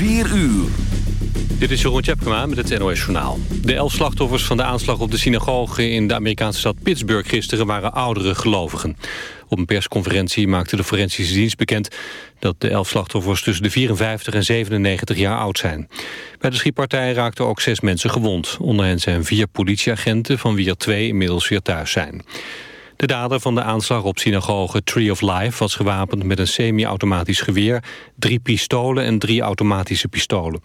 4 uur. Dit is Jeroen Tjepkema met het NOS Journaal. De elf slachtoffers van de aanslag op de synagoge in de Amerikaanse stad Pittsburgh gisteren waren oudere gelovigen. Op een persconferentie maakte de forensische dienst bekend dat de elf slachtoffers tussen de 54 en 97 jaar oud zijn. Bij de schietpartij raakten ook zes mensen gewond. Onder hen zijn vier politieagenten van wie er twee inmiddels weer thuis zijn. De dader van de aanslag op synagoge Tree of Life was gewapend met een semi-automatisch geweer, drie pistolen en drie automatische pistolen.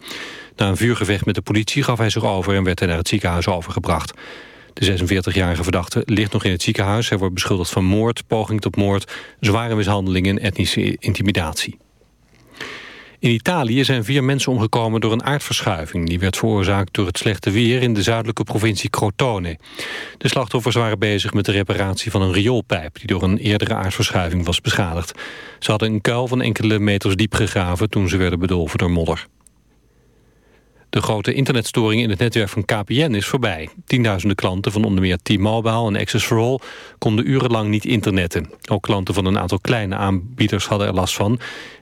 Na een vuurgevecht met de politie gaf hij zich over en werd hij naar het ziekenhuis overgebracht. De 46-jarige verdachte ligt nog in het ziekenhuis. Hij wordt beschuldigd van moord, poging tot moord, zware mishandeling en etnische intimidatie. In Italië zijn vier mensen omgekomen door een aardverschuiving. Die werd veroorzaakt door het slechte weer in de zuidelijke provincie Crotone. De slachtoffers waren bezig met de reparatie van een rioolpijp... die door een eerdere aardverschuiving was beschadigd. Ze hadden een kuil van enkele meters diep gegraven... toen ze werden bedolven door modder. De grote internetstoring in het netwerk van KPN is voorbij. Tienduizenden klanten van onder meer T-Mobile en Access for All... konden urenlang niet internetten. Ook klanten van een aantal kleine aanbieders hadden er last van.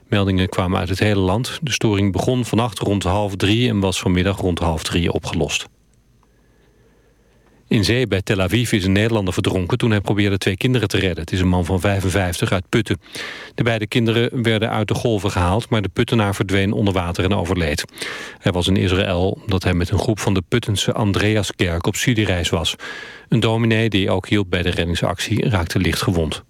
Meldingen kwamen uit het hele land. De storing begon vannacht rond half drie... en was vanmiddag rond half drie opgelost. In zee bij Tel Aviv is een Nederlander verdronken toen hij probeerde twee kinderen te redden. Het is een man van 55 uit Putten. De beide kinderen werden uit de golven gehaald, maar de Puttenaar verdween onder water en overleed. Hij was in Israël omdat hij met een groep van de Puttense Andreaskerk op studiereis was. Een dominee die ook hielp bij de reddingsactie raakte licht gewond.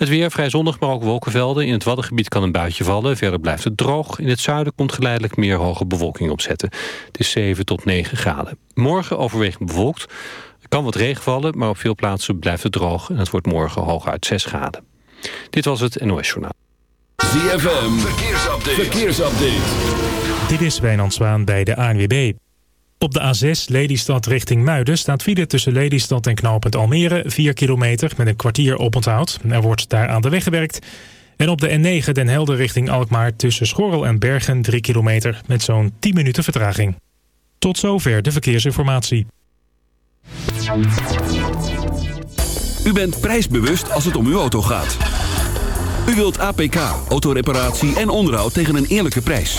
Het weer vrij zonnig, maar ook wolkenvelden. In het Waddengebied kan een buitje vallen. Verder blijft het droog. In het zuiden komt geleidelijk meer hoge bewolking opzetten. Het is 7 tot 9 graden. Morgen overwegend bewolkt. Er kan wat regen vallen, maar op veel plaatsen blijft het droog. En het wordt morgen hooguit 6 graden. Dit was het NOS Journaal. ZFM, verkeersupdate. verkeersupdate. Dit is Wijnand Zwaan bij de ANWB. Op de A6 Lelystad richting Muiden staat file tussen Lelystad en knooppunt Almere 4 kilometer met een kwartier oponthoud. Er wordt daar aan de weg gewerkt. En op de N9 Den Helder richting Alkmaar tussen Schorrel en Bergen 3 kilometer met zo'n 10 minuten vertraging. Tot zover de verkeersinformatie. U bent prijsbewust als het om uw auto gaat. U wilt APK, autoreparatie en onderhoud tegen een eerlijke prijs.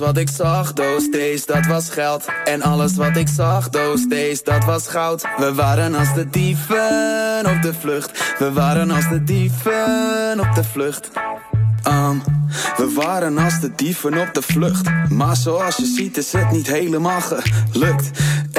wat ik zag, doos deze, dat was geld. En alles wat ik zag, doos deze, dat was goud. We waren als de dieven op de vlucht. We waren als de dieven op de vlucht. Um, we waren als de dieven op de vlucht. Maar zoals je ziet is het niet helemaal gelukt.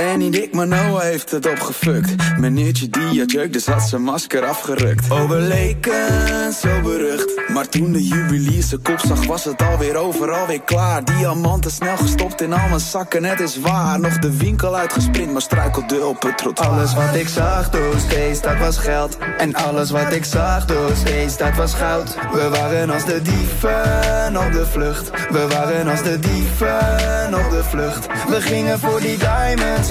En niet ik, maar Noah heeft het opgefukt. Meneertje die had jeuk, dus had zijn masker afgerukt. Oh, we leken zo berucht. Maar toen de juwelier zijn kop zag, was het alweer overal weer klaar. Diamanten snel gestopt in al mijn zakken, het is waar. Nog de winkel uitgesprint, maar struikelde op het trottoir. Alles wat ik zag door steeds, dat was geld. En alles wat ik zag door steeds, dat was goud. We waren als de dieven op de vlucht. We waren als de dieven op de vlucht. We gingen voor die diamonds,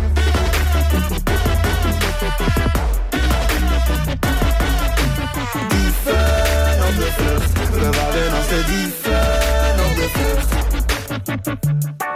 thank you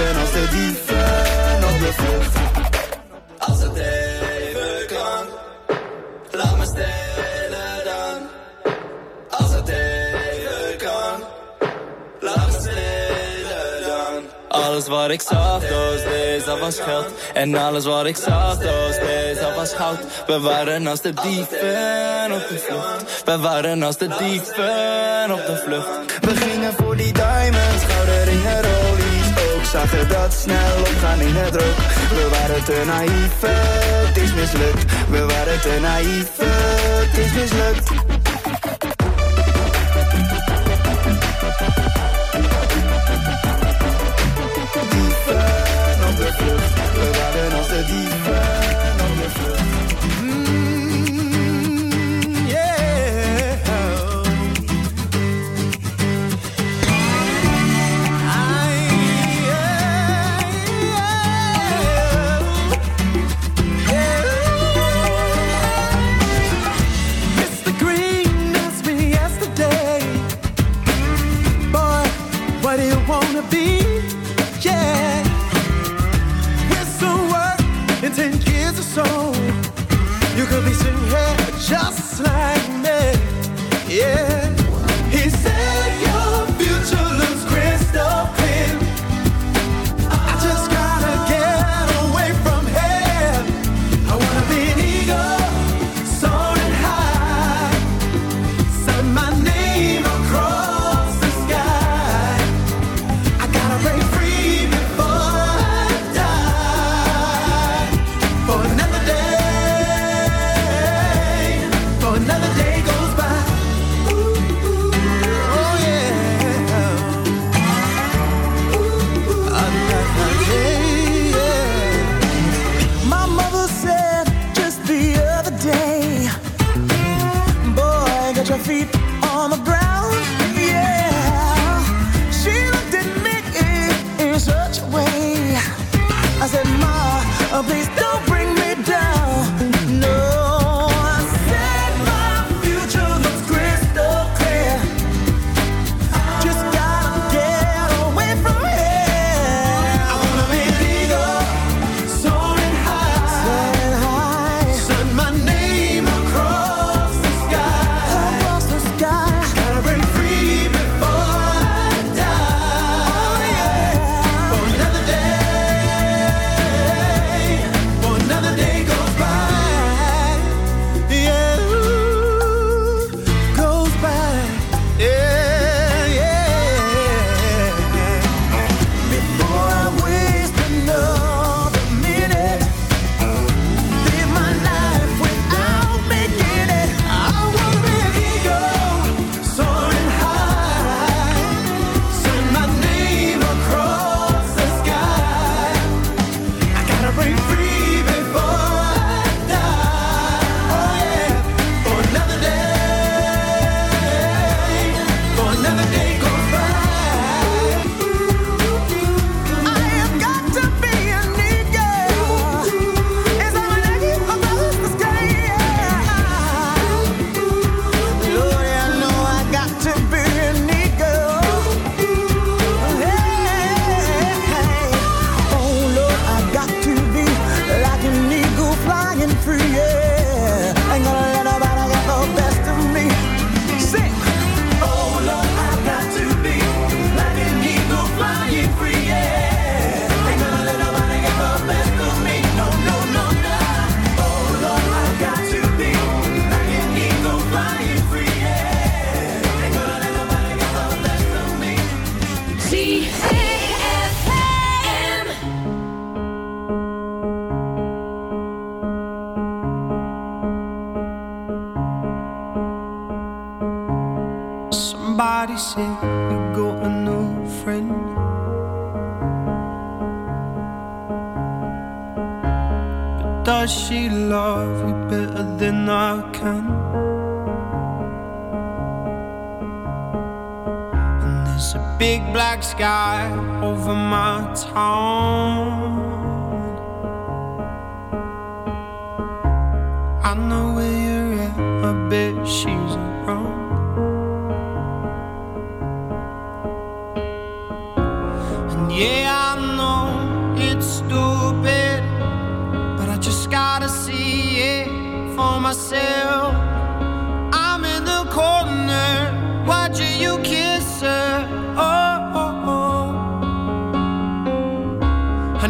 Als de dieven op de vlucht. Als het even kan, laat me stelen dan. Als het even kan, laat me stelen dan. Alles wat ik zag, those days, dat was geld. En alles wat ik zag, those days, dat was goud. We waren als de dieven op de vlucht. We waren als de dieven op de vlucht. We gingen voor die diamonds, gouden ringen, Zagen dat snel opgaan in het rook. We waren te naïef, het is mislukt. We waren te naïef, het is mislukt. So, you could be sitting here just like me. Yeah,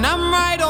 and I'm right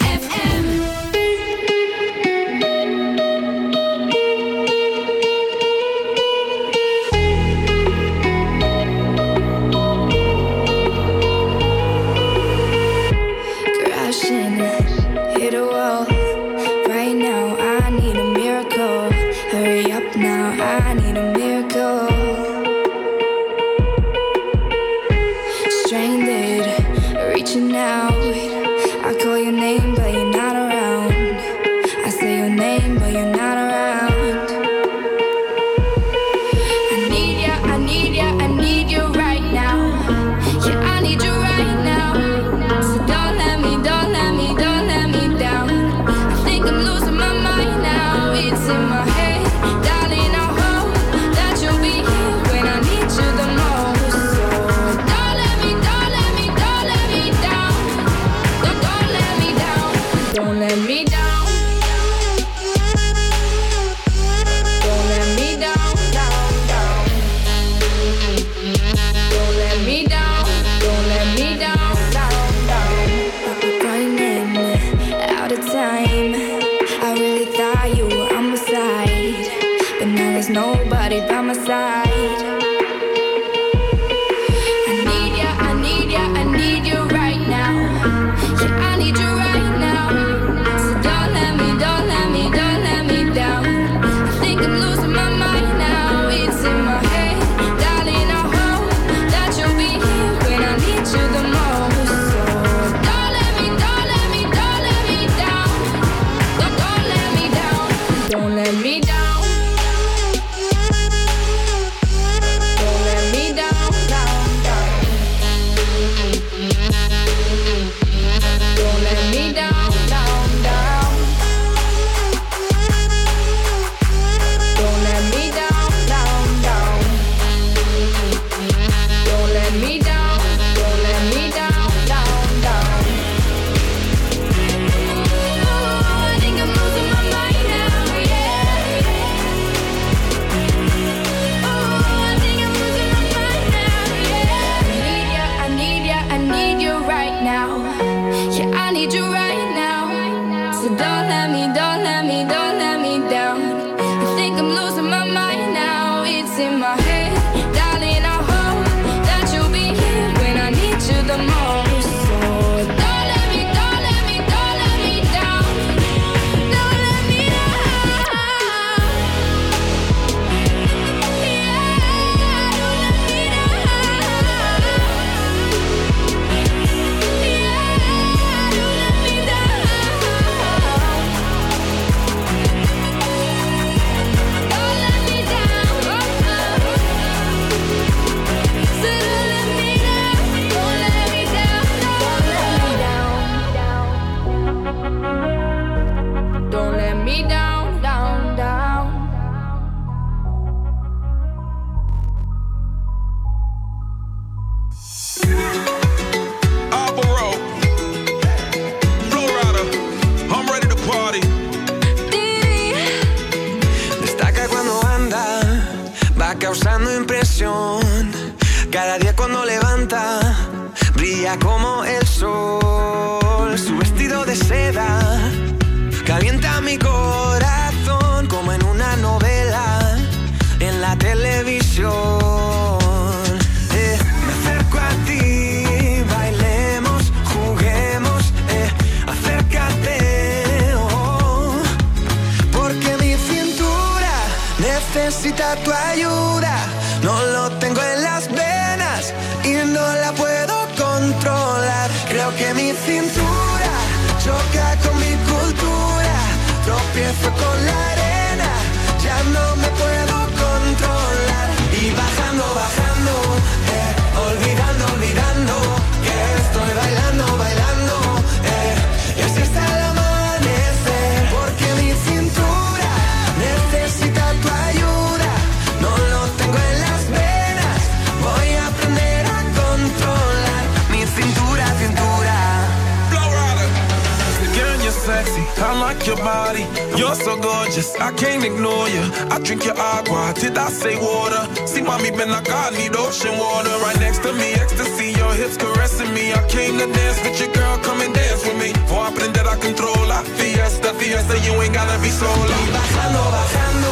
I came to dance with your girl, come and dance with me. Voy a aprender a controlar. Fiesta, fiesta, you ain't gotta be sola. Y bajando, bajando,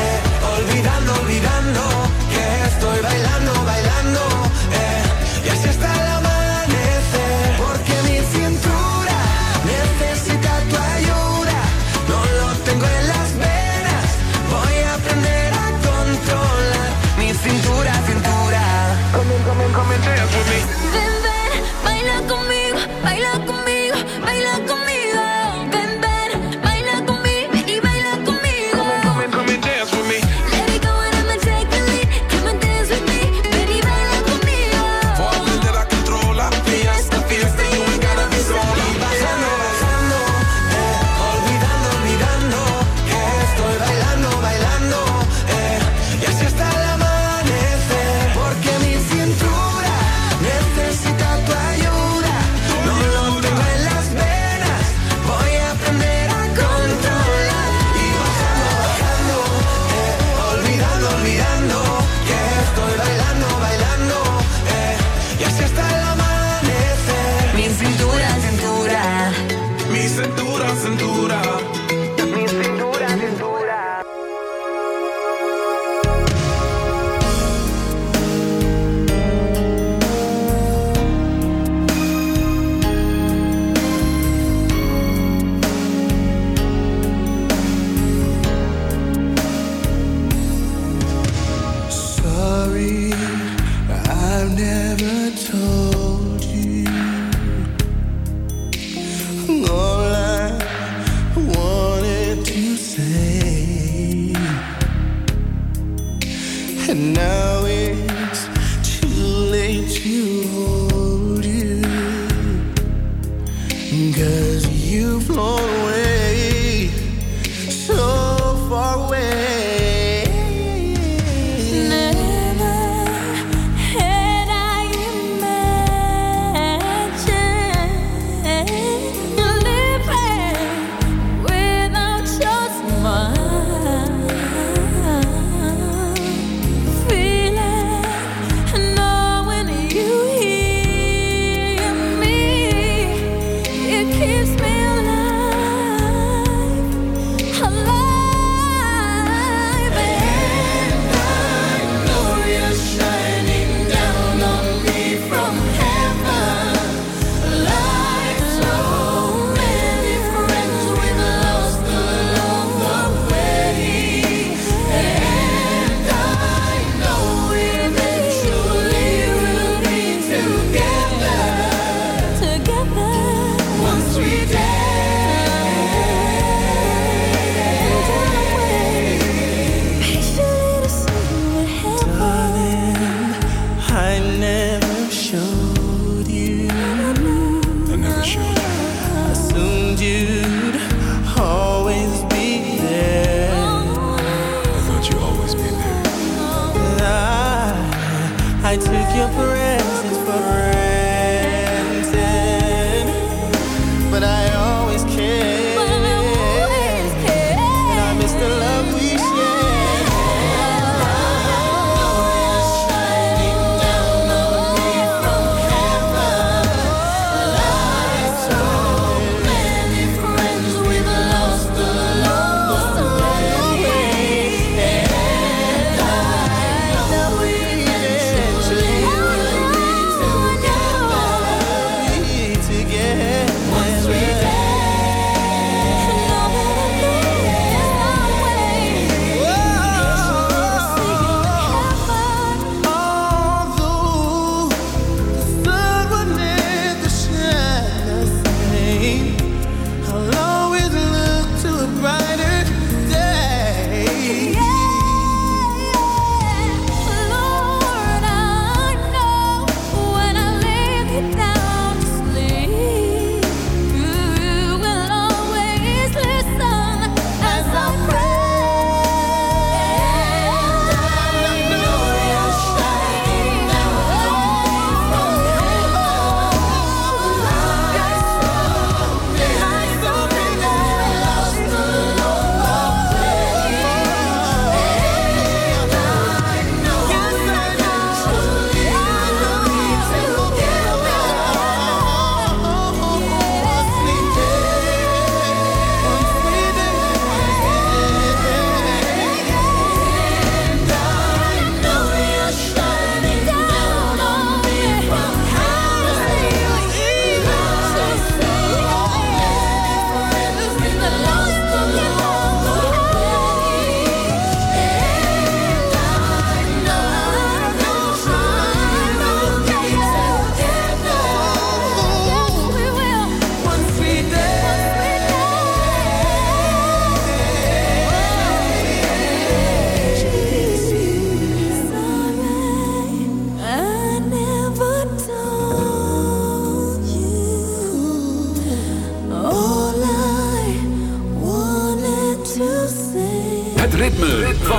eh, olvidando, olvidando, que estoy bailando, bailando. enough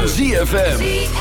ZFM.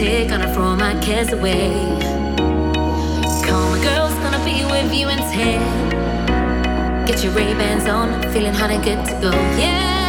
gonna throw my cares away. Call my girls, gonna be with you in ten. Get your Ray-Bans on, feeling hot and good to go, yeah.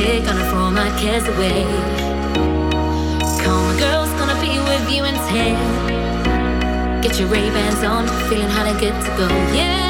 here, gonna throw my cares away. Call my girls, gonna be with you in ten. Get your Ray-Bans on, feeling how to get to go, yeah.